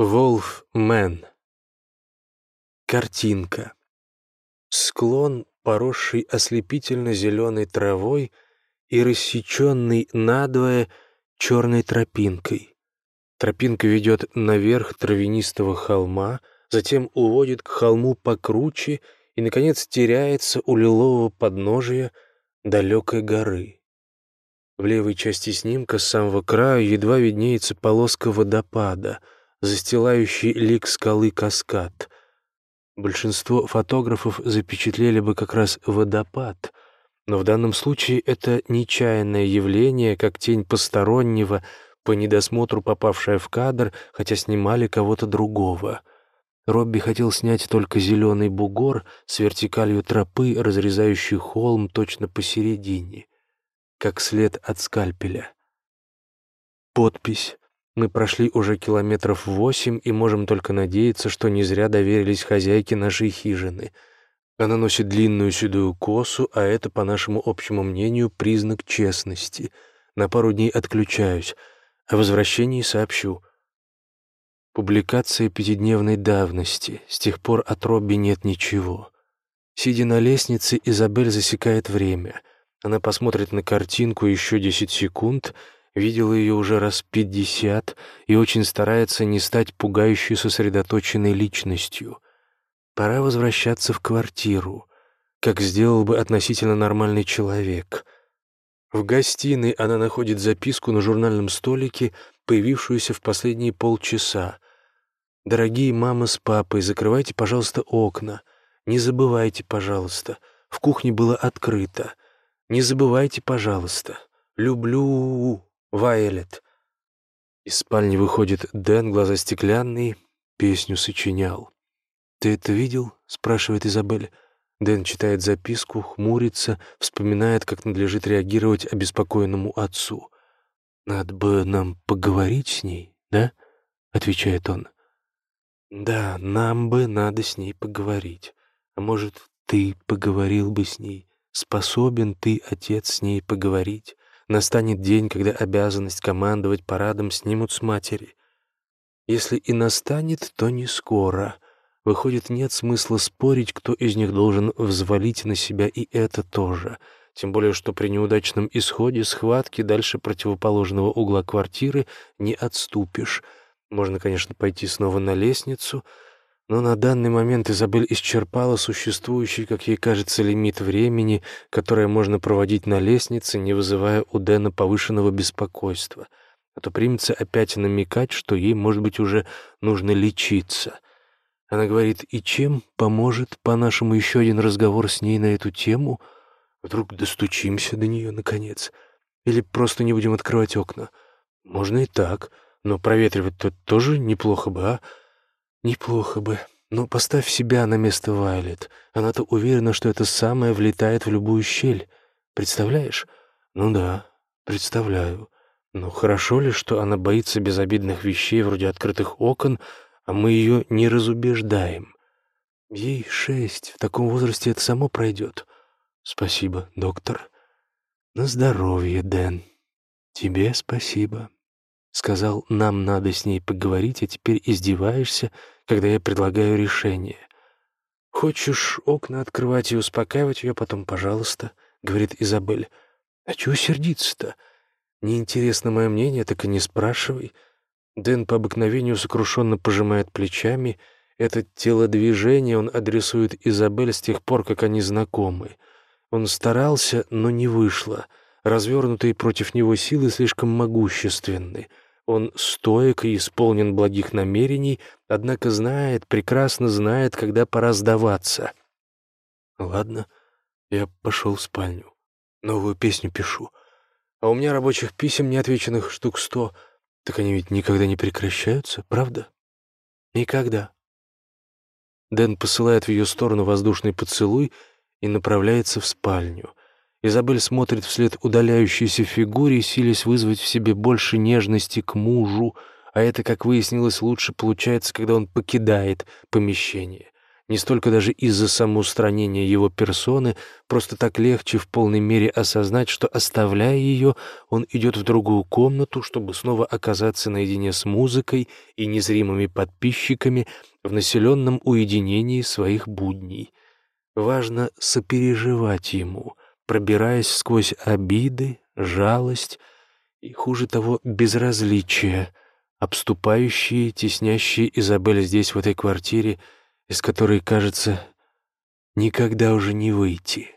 Волф Мэн. Картинка. Склон, поросший ослепительно-зеленой травой и рассеченный надвое черной тропинкой. Тропинка ведет наверх травянистого холма, затем уводит к холму покруче и, наконец, теряется у лилового подножия далекой горы. В левой части снимка с самого края едва виднеется полоска водопада — застилающий лик скалы каскад. Большинство фотографов запечатлели бы как раз водопад, но в данном случае это нечаянное явление, как тень постороннего, по недосмотру попавшая в кадр, хотя снимали кого-то другого. Робби хотел снять только зеленый бугор с вертикалью тропы, разрезающий холм точно посередине, как след от скальпеля. Подпись мы прошли уже километров восемь и можем только надеяться, что не зря доверились хозяйке нашей хижины. Она носит длинную седую косу, а это, по нашему общему мнению, признак честности. На пару дней отключаюсь. О возвращении сообщу. Публикация пятидневной давности. С тех пор от Робби нет ничего. Сидя на лестнице, Изабель засекает время. Она посмотрит на картинку еще десять секунд — видела ее уже раз пятьдесят и очень старается не стать пугающей сосредоточенной личностью. Пора возвращаться в квартиру, как сделал бы относительно нормальный человек. В гостиной она находит записку на журнальном столике, появившуюся в последние полчаса. «Дорогие мама с папой, закрывайте, пожалуйста, окна. Не забывайте, пожалуйста. В кухне было открыто. Не забывайте, пожалуйста. Люблю...» Вайлет. Из спальни выходит Дэн, глаза стеклянные, песню сочинял. «Ты это видел?» — спрашивает Изабель. Дэн читает записку, хмурится, вспоминает, как надлежит реагировать обеспокоенному отцу. «Надо бы нам поговорить с ней, да?» — отвечает он. «Да, нам бы надо с ней поговорить. А может, ты поговорил бы с ней? Способен ты, отец, с ней поговорить?» Настанет день, когда обязанность командовать парадом снимут с матери. Если и настанет, то не скоро. Выходит, нет смысла спорить, кто из них должен взвалить на себя и это тоже. Тем более, что при неудачном исходе схватки дальше противоположного угла квартиры не отступишь. Можно, конечно, пойти снова на лестницу — но на данный момент Изабель исчерпала существующий, как ей кажется, лимит времени, которое можно проводить на лестнице, не вызывая у Дэна повышенного беспокойства. А то примется опять намекать, что ей, может быть, уже нужно лечиться. Она говорит, и чем поможет, по-нашему, еще один разговор с ней на эту тему? Вдруг достучимся до нее, наконец? Или просто не будем открывать окна? Можно и так, но проветривать-то тоже неплохо бы, а? Неплохо бы. Но поставь себя на место Вайлет. Она-то уверена, что это самое влетает в любую щель. Представляешь? Ну да, представляю. Но хорошо ли, что она боится безобидных вещей вроде открытых окон, а мы ее не разубеждаем? Ей шесть, в таком возрасте это само пройдет. Спасибо, доктор. На здоровье, Дэн. Тебе спасибо. Сказал, нам надо с ней поговорить, а теперь издеваешься, когда я предлагаю решение. Хочешь окна открывать и успокаивать ее потом, пожалуйста, говорит Изабель. А чего сердиться-то? Неинтересно мое мнение, так и не спрашивай. Дэн по обыкновению сокрушенно пожимает плечами. Это телодвижение он адресует Изабель с тех пор, как они знакомы. Он старался, но не вышло. Развернутые против него силы слишком могущественны. Он стоек и исполнен благих намерений, однако знает, прекрасно знает, когда пора сдаваться. Ладно, я пошел в спальню. Новую песню пишу. А у меня рабочих писем неотвеченных штук сто. Так они ведь никогда не прекращаются, правда? Никогда. Дэн посылает в ее сторону воздушный поцелуй и направляется в спальню. Изабель смотрит вслед удаляющейся фигуре, силясь вызвать в себе больше нежности к мужу, а это, как выяснилось, лучше получается, когда он покидает помещение. Не столько даже из-за самоустранения его персоны, просто так легче в полной мере осознать, что, оставляя ее, он идет в другую комнату, чтобы снова оказаться наедине с музыкой и незримыми подписчиками в населенном уединении своих будней. Важно сопереживать ему, пробираясь сквозь обиды, жалость и, хуже того, безразличие, обступающие, теснящие Изабель здесь, в этой квартире, из которой, кажется, никогда уже не выйти.